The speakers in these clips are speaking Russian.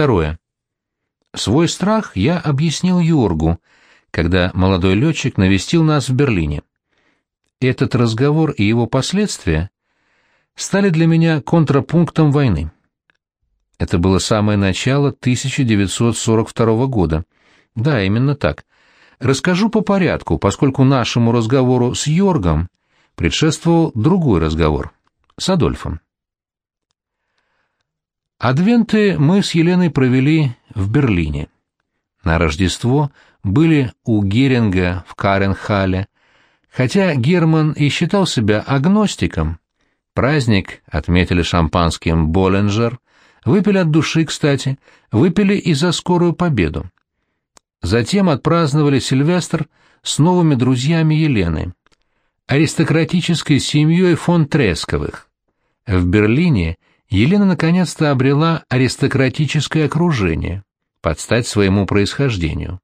Второе. Свой страх я объяснил Йоргу, когда молодой летчик навестил нас в Берлине. Этот разговор и его последствия стали для меня контрапунктом войны. Это было самое начало 1942 года. Да, именно так. Расскажу по порядку, поскольку нашему разговору с Йоргом предшествовал другой разговор с Адольфом. Адвенты мы с Еленой провели в Берлине. На Рождество были у Геринга в Каренхале, хотя Герман и считал себя агностиком. Праздник отметили шампанским Боллинджер, выпили от души, кстати, выпили и за скорую победу. Затем отпраздновали Сильвестр с новыми друзьями Елены, аристократической семьей фон Тресковых. В Берлине – Елена наконец-то обрела аристократическое окружение, под стать своему происхождению.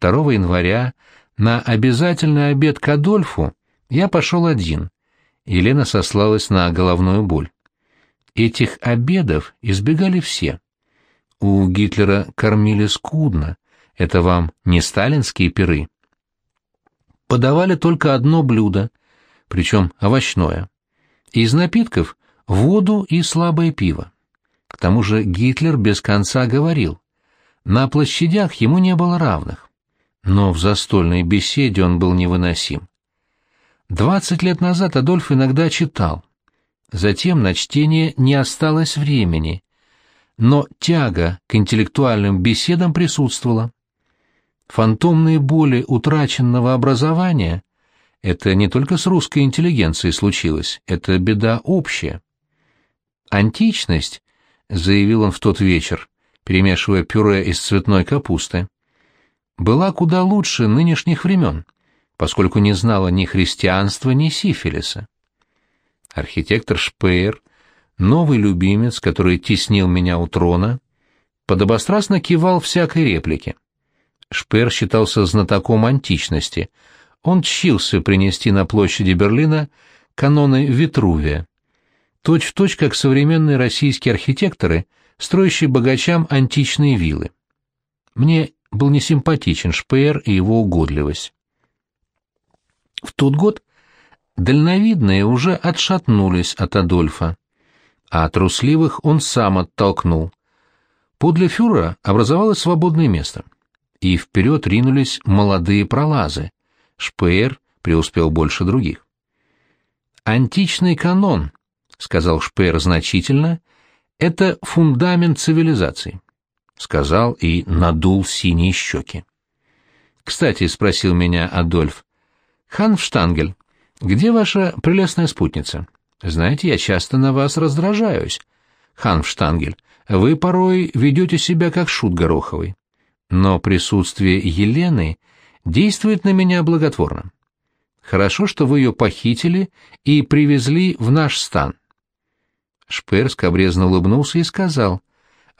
2 января на обязательный обед к Адольфу я пошел один. Елена сослалась на головную боль. Этих обедов избегали все. У Гитлера кормили скудно, это вам не сталинские пиры. Подавали только одно блюдо, причем овощное. Из напитков воду и слабое пиво. К тому же Гитлер без конца говорил, на площадях ему не было равных, но в застольной беседе он был невыносим. Двадцать лет назад Адольф иногда читал, затем на чтение не осталось времени, но тяга к интеллектуальным беседам присутствовала. Фантомные боли утраченного образования — это не только с русской интеллигенцией случилось, это беда общая. Античность, заявил он в тот вечер, перемешивая пюре из цветной капусты, была куда лучше нынешних времен, поскольку не знала ни христианства, ни сифилиса. Архитектор Шпеер, новый любимец, который теснил меня у трона, подобострастно кивал всякой реплике. Шпеер считался знатоком античности. Он чился принести на площади Берлина каноны Витрувия, точь-в-точь как современные российские архитекторы, строящие богачам античные виллы. Мне был несимпатичен Шпеер и его угодливость. В тот год дальновидные уже отшатнулись от Адольфа, а трусливых он сам оттолкнул. Подле фюрера образовалось свободное место, и вперед ринулись молодые пролазы. Шпеер преуспел больше других. Античный канон — сказал Шпеер значительно, — это фундамент цивилизации. Сказал и надул синие щеки. «Кстати», — спросил меня Адольф, — «Ханфштангель, где ваша прелестная спутница? Знаете, я часто на вас раздражаюсь. Ханфштангель, вы порой ведете себя как шут гороховый. Но присутствие Елены действует на меня благотворно. Хорошо, что вы ее похитили и привезли в наш стан. Шпер скобрезно улыбнулся и сказал,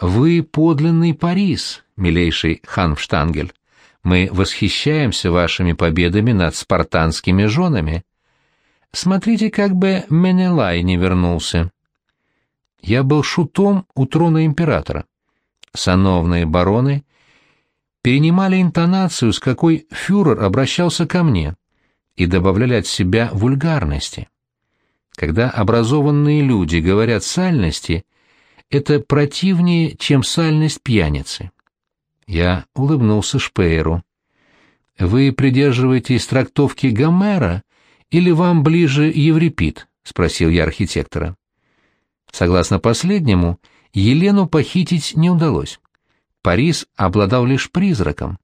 «Вы подлинный Парис, милейший Ханфштангель. Мы восхищаемся вашими победами над спартанскими женами. Смотрите, как бы Менелай не вернулся». Я был шутом у трона императора. Сановные бароны перенимали интонацию, с какой фюрер обращался ко мне, и добавляли от себя вульгарности. Когда образованные люди говорят сальности, это противнее, чем сальность пьяницы. Я улыбнулся Шпееру. «Вы придерживаетесь трактовки Гомера или вам ближе Еврипид?» — спросил я архитектора. Согласно последнему, Елену похитить не удалось. Парис обладал лишь призраком.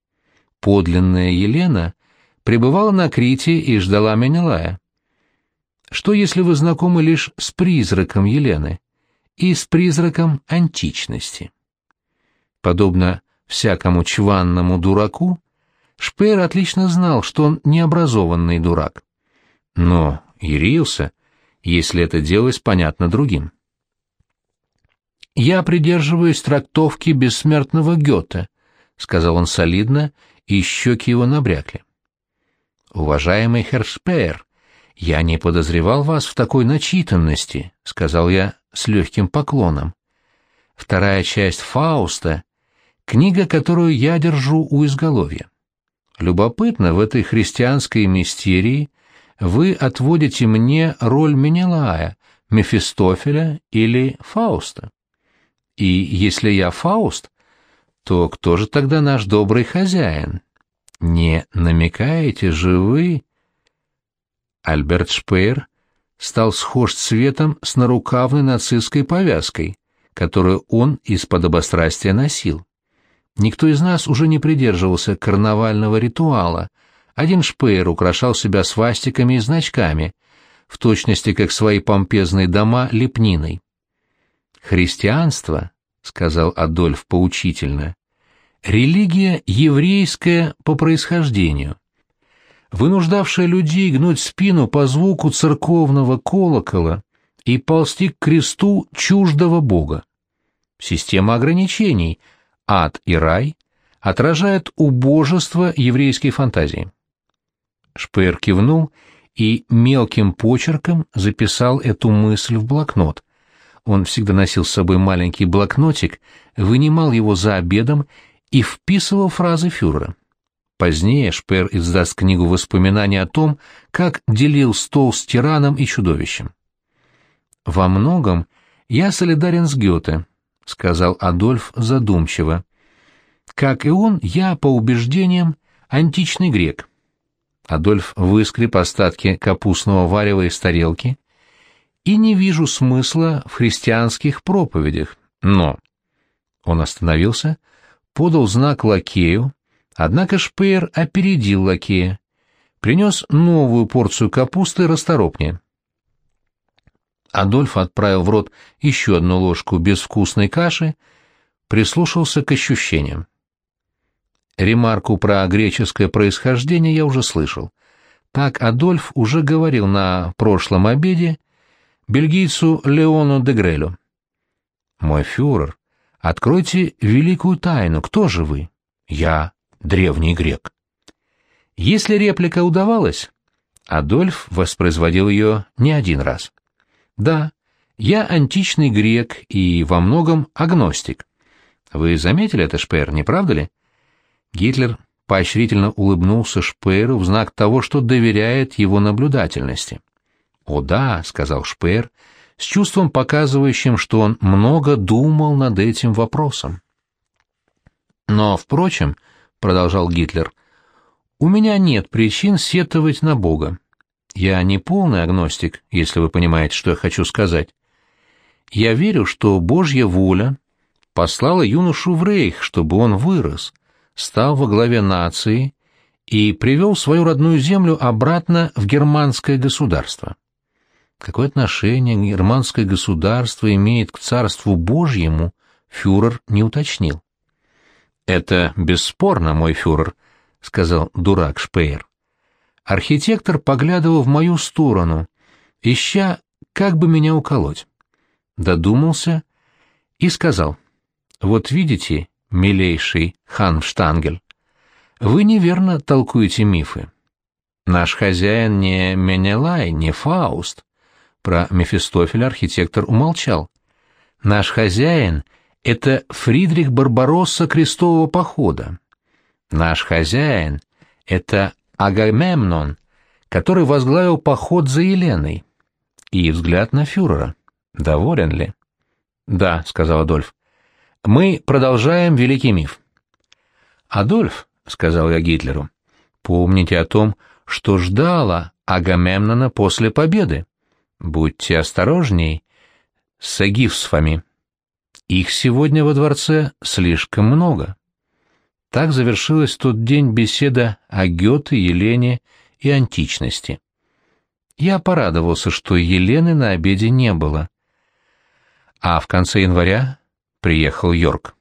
Подлинная Елена пребывала на Крите и ждала Менелая. Что если вы знакомы лишь с призраком Елены и с призраком античности? Подобно всякому чванному дураку, Шпеер отлично знал, что он необразованный дурак. Но ярился, если это делалось понятно другим. «Я придерживаюсь трактовки бессмертного Гёте», — сказал он солидно, и щеки его набрякли. «Уважаемый Хершпеер, «Я не подозревал вас в такой начитанности», — сказал я с легким поклоном. вторая часть Фауста — книга, которую я держу у изголовья. Любопытно, в этой христианской мистерии вы отводите мне роль Менелая, Мефистофеля или Фауста. И если я Фауст, то кто же тогда наш добрый хозяин? Не намекаете же вы... Альберт Шпеер стал схож цветом с нарукавной нацистской повязкой, которую он из подобострастия носил. Никто из нас уже не придерживался карнавального ритуала. Один Шпеер украшал себя свастиками и значками, в точности как свои помпезные дома лепниной. «Христианство», — сказал Адольф поучительно, — «религия еврейская по происхождению, вынуждавшая людей гнуть спину по звуку церковного колокола и ползти к кресту чуждого Бога. Система ограничений, ад и рай, отражает убожество еврейской фантазии. Шпеер кивнул и мелким почерком записал эту мысль в блокнот. Он всегда носил с собой маленький блокнотик, вынимал его за обедом и вписывал фразы фюрера. Позднее Шпер издаст книгу воспоминаний о том, как делил стол с тираном и чудовищем. «Во многом я солидарен с Гёте», — сказал Адольф задумчиво. «Как и он, я, по убеждениям, античный грек». Адольф выскреб остатки капустного варева из тарелки и не вижу смысла в христианских проповедях, но... Он остановился, подал знак лакею, однако Шпеер опередил лакея, принес новую порцию капусты расторопнее. Адольф отправил в рот еще одну ложку безвкусной каши, прислушался к ощущениям. Ремарку про греческое происхождение я уже слышал. Так Адольф уже говорил на прошлом обеде бельгийцу Леону де Грелю. «Мой фюрер, откройте великую тайну. Кто же вы?» «Я древний грек». Если реплика удавалась, Адольф воспроизводил ее не один раз. «Да, я античный грек и во многом агностик. Вы заметили это, Шпер, не правда ли?» Гитлер поощрительно улыбнулся Шпееру в знак того, что доверяет его наблюдательности. «О да», — сказал Шпеер, с чувством показывающим, что он много думал над этим вопросом. «Но, впрочем», — продолжал Гитлер, — «у меня нет причин сетовать на Бога. Я не полный агностик, если вы понимаете, что я хочу сказать. Я верю, что Божья воля послала юношу в рейх, чтобы он вырос» стал во главе нации и привел свою родную землю обратно в германское государство. Какое отношение германское государство имеет к царству Божьему, фюрер не уточнил. «Это бесспорно, мой фюрер», — сказал дурак Шпеер. Архитектор поглядывал в мою сторону, ища, как бы меня уколоть. Додумался и сказал, «Вот видите, милейший хан Штангель. Вы неверно толкуете мифы. Наш хозяин не Менелай, не Фауст. Про Мефистофеля архитектор умолчал. Наш хозяин — это Фридрих Барбаросса крестового похода. Наш хозяин — это Агамемнон, который возглавил поход за Еленой. И взгляд на фюрера. Доволен ли? — Да, — сказал Адольф. Мы продолжаем великий миф. «Адольф», — сказал я Гитлеру, — «помните о том, что ждало Агамемнона после победы. Будьте осторожней с агифсфами. Их сегодня во дворце слишком много». Так завершилась тот день беседа о Гёте, Елене и античности. Я порадовался, что Елены на обеде не было. А в конце января приехал Йорк.